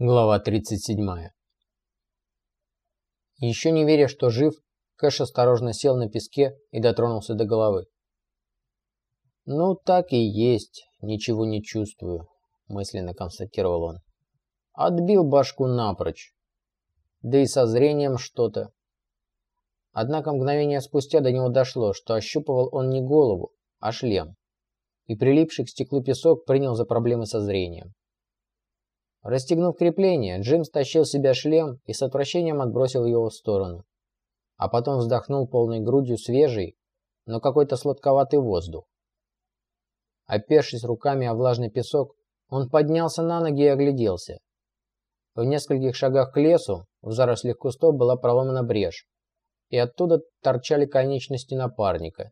Глава 37. Еще не веря, что жив, Кэш осторожно сел на песке и дотронулся до головы. «Ну, так и есть, ничего не чувствую», – мысленно констатировал он. «Отбил башку напрочь. Да и со зрением что-то». Однако мгновение спустя до него дошло, что ощупывал он не голову, а шлем. И прилипший к стеклу песок принял за проблемы со зрением. Расстегнув крепление, Джим стащил себе шлем и с отвращением отбросил его в сторону. А потом вздохнул полной грудью свежий, но какой-то сладковатый воздух. Опершись руками о влажный песок, он поднялся на ноги и огляделся. В нескольких шагах к лесу в зарослях кустов была проломана брешь, и оттуда торчали конечности напарника.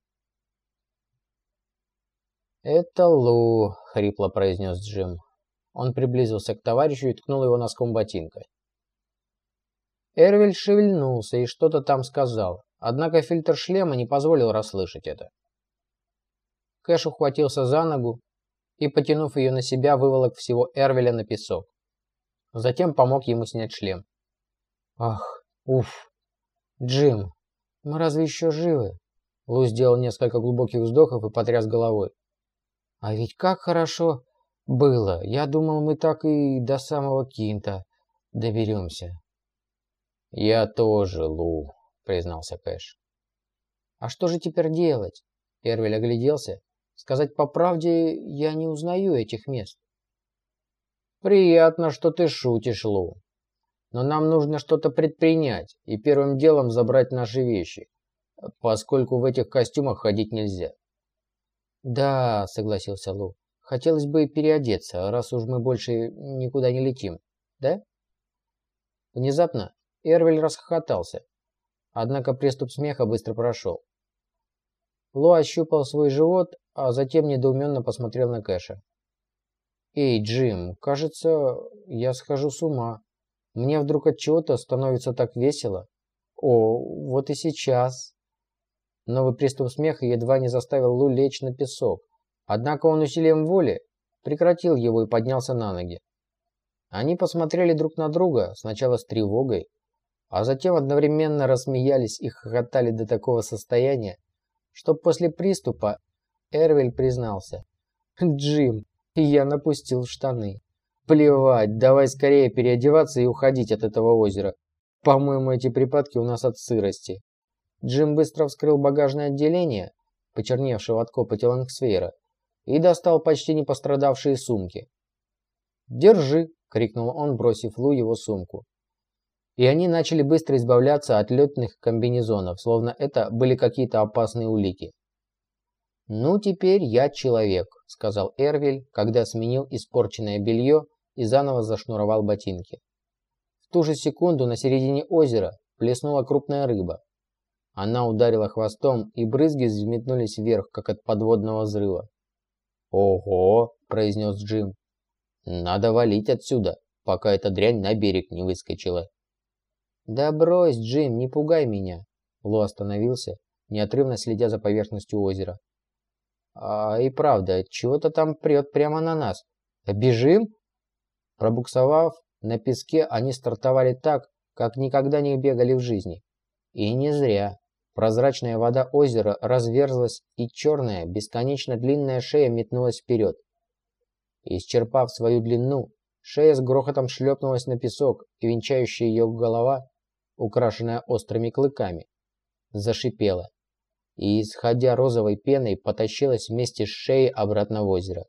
«Это Лу», — хрипло произнес Джим. Он приблизился к товарищу и ткнул его носком ботинка. Эрвель шевельнулся и что-то там сказал, однако фильтр шлема не позволил расслышать это. Кэш ухватился за ногу и, потянув ее на себя, выволок всего Эрвеля на песок. Затем помог ему снять шлем. «Ах, уф! Джим, мы разве еще живы?» Лу сделал несколько глубоких вздохов и потряс головой. «А ведь как хорошо было. Я думал, мы так и до самого Кинта доберемся. Я тоже, Лу, признался Кэш. А что же теперь делать? Эрвель огляделся. Сказать по правде, я не узнаю этих мест. Приятно, что ты шутишь, Лу. Но нам нужно что-то предпринять и первым делом забрать наши вещи, поскольку в этих костюмах ходить нельзя. Да, согласился Лу. Хотелось бы переодеться, раз уж мы больше никуда не летим, да? Внезапно Эрвель расхохотался, однако приступ смеха быстро прошел. Ло ощупал свой живот, а затем недоуменно посмотрел на Кэша. «Эй, Джим, кажется, я схожу с ума. Мне вдруг от чего-то становится так весело. О, вот и сейчас». Новый приступ смеха едва не заставил Лу лечь на песок. Однако он усилием воли прекратил его и поднялся на ноги. Они посмотрели друг на друга, сначала с тревогой, а затем одновременно рассмеялись и хохотали до такого состояния, что после приступа Эрвель признался. «Джим, я напустил штаны. Плевать, давай скорее переодеваться и уходить от этого озера. По-моему, эти припадки у нас от сырости». Джим быстро вскрыл багажное отделение, почерневшего от копоти Лангсфейра, и достал почти не пострадавшие сумки. «Держи!» — крикнул он, бросив Лу его сумку. И они начали быстро избавляться от летных комбинезонов, словно это были какие-то опасные улики. «Ну, теперь я человек», — сказал Эрвиль, когда сменил испорченное белье и заново зашнуровал ботинки. В ту же секунду на середине озера плеснула крупная рыба. Она ударила хвостом, и брызги взметнулись вверх, как от подводного взрыва. «Ого!» – произнес Джим. «Надо валить отсюда, пока эта дрянь на берег не выскочила». «Да брось, Джим, не пугай меня!» Ло остановился, неотрывно следя за поверхностью озера. «А и правда, чего-то там прет прямо на нас. Бежим?» Пробуксовав, на песке они стартовали так, как никогда не бегали в жизни. И не зря. Прозрачная вода озера разверзлась, и черная, бесконечно длинная шея метнулась вперед. Исчерпав свою длину, шея с грохотом шлепнулась на песок, и венчающая ее голова, украшенная острыми клыками, зашипела. И, исходя розовой пеной, потащилась вместе с шеей обратно в озеро,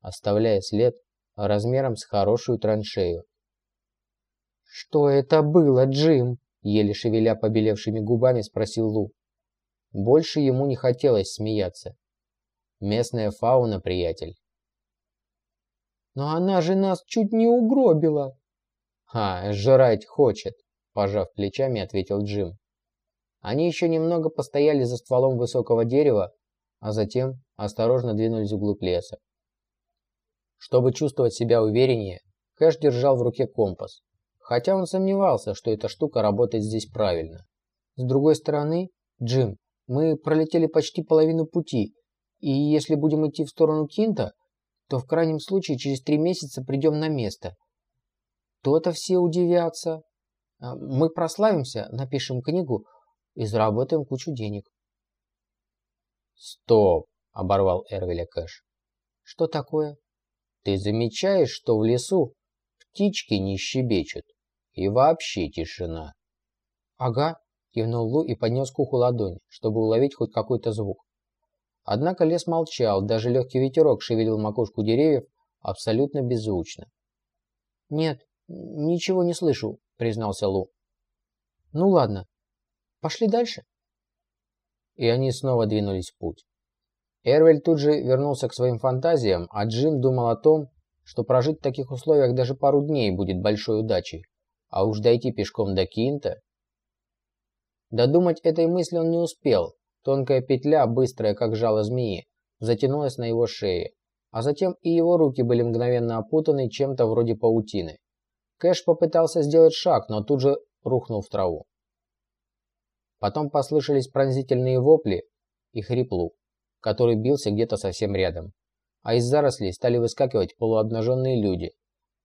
оставляя след размером с хорошую траншею. «Что это было, Джим?» Еле шевеля побелевшими губами, спросил Лу. Больше ему не хотелось смеяться. Местная фауна, приятель. Но она же нас чуть не угробила. А, жрать хочет, пожав плечами, ответил Джим. Они еще немного постояли за стволом высокого дерева, а затем осторожно двинулись вглубь леса. Чтобы чувствовать себя увереннее, Кэш держал в руке компас. Хотя он сомневался, что эта штука работает здесь правильно. С другой стороны, Джим, мы пролетели почти половину пути, и если будем идти в сторону Кинта, то в крайнем случае через три месяца придем на место. То-то все удивятся. А, мы прославимся, напишем книгу и заработаем кучу денег. Стоп, оборвал Эрвеля Кэш. Что такое? Ты замечаешь, что в лесу птички не щебечут? И вообще тишина. Ага, кивнул Лу и поднес к уху ладонь, чтобы уловить хоть какой-то звук. Однако лес молчал, даже легкий ветерок шевелил макушку деревьев абсолютно беззвучно. «Нет, ничего не слышу», — признался Лу. «Ну ладно, пошли дальше». И они снова двинулись в путь. Эрвель тут же вернулся к своим фантазиям, а Джим думал о том, что прожить в таких условиях даже пару дней будет большой удачей, а уж дойти пешком до Кинта... Додумать этой мысли он не успел, Тонкая петля, быстрая как жало змеи, затянулась на его шее, а затем и его руки были мгновенно опутаны чем-то вроде паутины. Кэш попытался сделать шаг, но тут же рухнул в траву. Потом послышались пронзительные вопли и хриплу, который бился где-то совсем рядом. А из зарослей стали выскакивать полуобнаженные люди.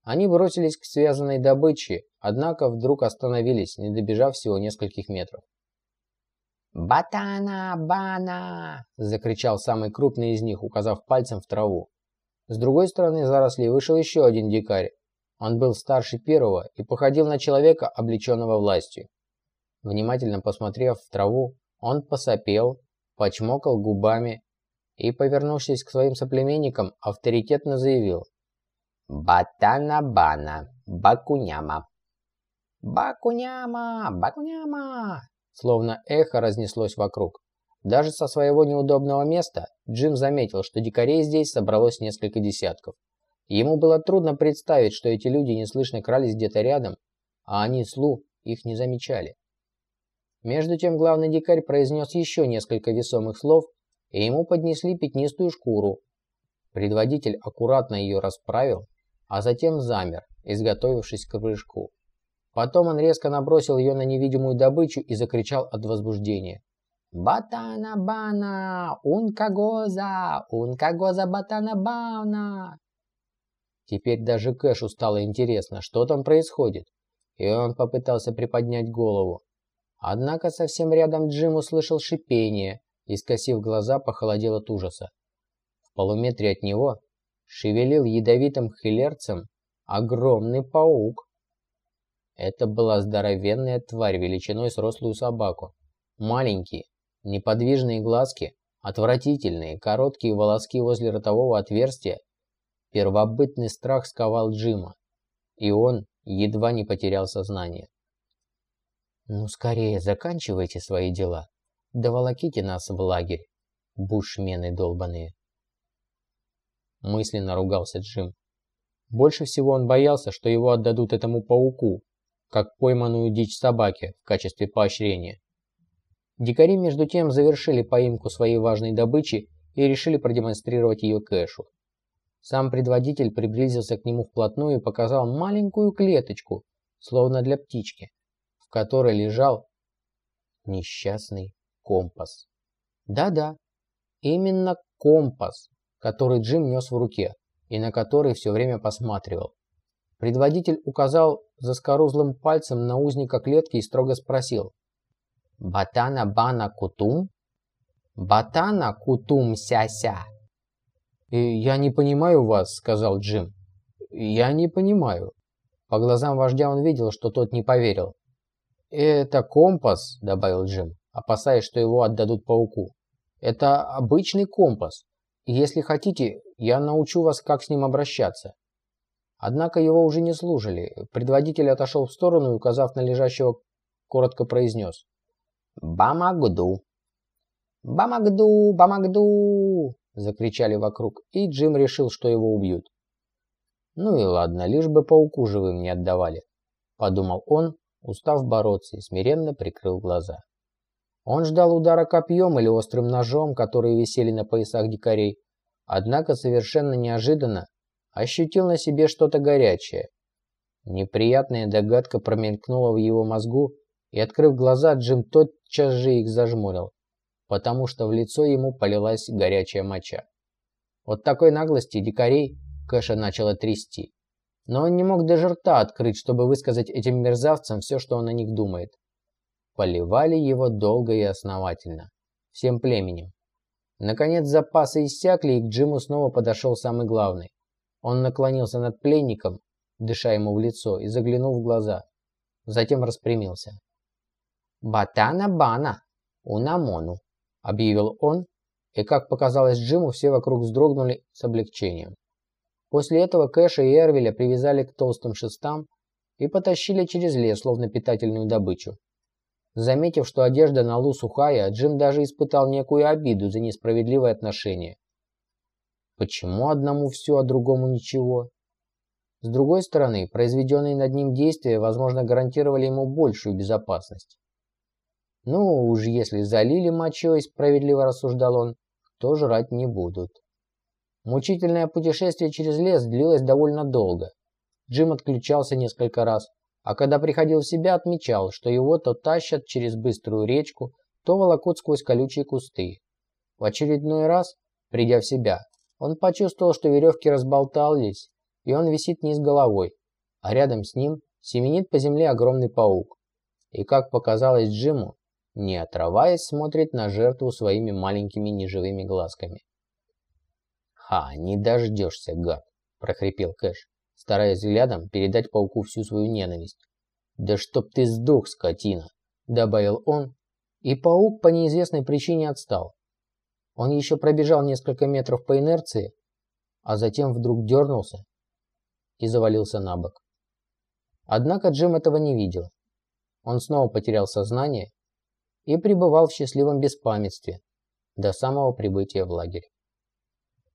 Они бросились к связанной добыче, однако вдруг остановились, не добежав всего нескольких метров. «Батана! Бана!» – закричал самый крупный из них, указав пальцем в траву. С другой стороны зарослей вышел еще один дикарь. Он был старше первого и походил на человека, облеченного властью. Внимательно посмотрев в траву, он посопел, почмокал губами и, повернувшись к своим соплеменникам, авторитетно заявил «Батана бана, бакуняма». «Бакуняма! Бакуняма!» Словно эхо разнеслось вокруг. Даже со своего неудобного места Джим заметил, что дикарей здесь собралось несколько десятков. Ему было трудно представить, что эти люди неслышно крались где-то рядом, а они с Лу их не замечали. Между тем главный дикарь произнес еще несколько весомых слов, и ему поднесли пятнистую шкуру. Предводитель аккуратно ее расправил, а затем замер, изготовившись к прыжку. Потом он резко набросил ее на невидимую добычу и закричал от возбуждения. «Батана бана! Ункагоза! Ункагоза батана бана!» Теперь даже Кэшу стало интересно, что там происходит, и он попытался приподнять голову. Однако совсем рядом Джим услышал шипение и, скосив глаза, похолодел от ужаса. В полуметре от него шевелил ядовитым хилерцем огромный паук. Это была здоровенная тварь величиной с рослую собаку. Маленькие, неподвижные глазки, отвратительные, короткие волоски возле ротового отверстия. Первобытный страх сковал Джима, и он едва не потерял сознание. «Ну, скорее заканчивайте свои дела. Да волоките нас в лагерь, бушмены долбаные!» Мысленно ругался Джим. Больше всего он боялся, что его отдадут этому пауку, как пойманную дичь собаки в качестве поощрения. Дикари между тем завершили поимку своей важной добычи и решили продемонстрировать ее Кэшу. Сам предводитель приблизился к нему вплотную и показал маленькую клеточку, словно для птички, в которой лежал несчастный компас. Да-да, именно компас, который Джим нес в руке и на который все время посматривал. Предводитель указал заскорузлым пальцем на узника клетки и строго спросил. «Батана бана кутум? Батана кутум ся-ся?» «Я не понимаю вас», — сказал Джим. «Я не понимаю». По глазам вождя он видел, что тот не поверил. «Это компас», — добавил Джим, опасаясь, что его отдадут пауку. «Это обычный компас. Если хотите, я научу вас, как с ним обращаться. Однако его уже не слушали. Предводитель отошел в сторону и, указав на лежащего, коротко произнес. «Бамагду!» «Бамагду! Бамагду!» Закричали вокруг, и Джим решил, что его убьют. «Ну и ладно, лишь бы пауку живым не отдавали», — подумал он, устав бороться и смиренно прикрыл глаза. Он ждал удара копьем или острым ножом, которые висели на поясах дикарей, однако совершенно неожиданно ощутил на себе что-то горячее. Неприятная догадка промелькнула в его мозгу, и, открыв глаза, Джим тотчас же их зажмурил, потому что в лицо ему полилась горячая моча. От такой наглости дикарей Кэша начало трясти. Но он не мог даже рта открыть, чтобы высказать этим мерзавцам все, что он о них думает. Поливали его долго и основательно. Всем племенем. Наконец запасы иссякли, и к Джиму снова подошел самый главный. Он наклонился над пленником, дыша ему в лицо, и заглянул в глаза. Затем распрямился. «Батана бана! Унамону!» – объявил он, и, как показалось Джиму, все вокруг вздрогнули с облегчением. После этого Кэша и Эрвеля привязали к толстым шестам и потащили через лес, словно питательную добычу. Заметив, что одежда на Лу сухая, Джим даже испытал некую обиду за несправедливое отношение. Почему одному все, а другому ничего? С другой стороны, произведенные над ним действия, возможно, гарантировали ему большую безопасность. Ну, уж если залили мочой, справедливо рассуждал он, то жрать не будут. Мучительное путешествие через лес длилось довольно долго. Джим отключался несколько раз, а когда приходил в себя, отмечал, что его то тащат через быструю речку, то волокут сквозь колючие кусты. В очередной раз, придя в себя, он почувствовал, что веревки разболтались, и он висит низ головой, а рядом с ним семенит по земле огромный паук. И, как показалось Джиму, не отрываясь, смотрит на жертву своими маленькими неживыми глазками. «Ха, не дождешься, гад!» – прохрипел Кэш, стараясь взглядом передать пауку всю свою ненависть. «Да чтоб ты сдох, скотина!» – добавил он, и паук по неизвестной причине отстал. Он еще пробежал несколько метров по инерции, а затем вдруг дернулся и завалился на бок. Однако Джим этого не видел. Он снова потерял сознание и пребывал в счастливом беспамятстве до самого прибытия в лагерь.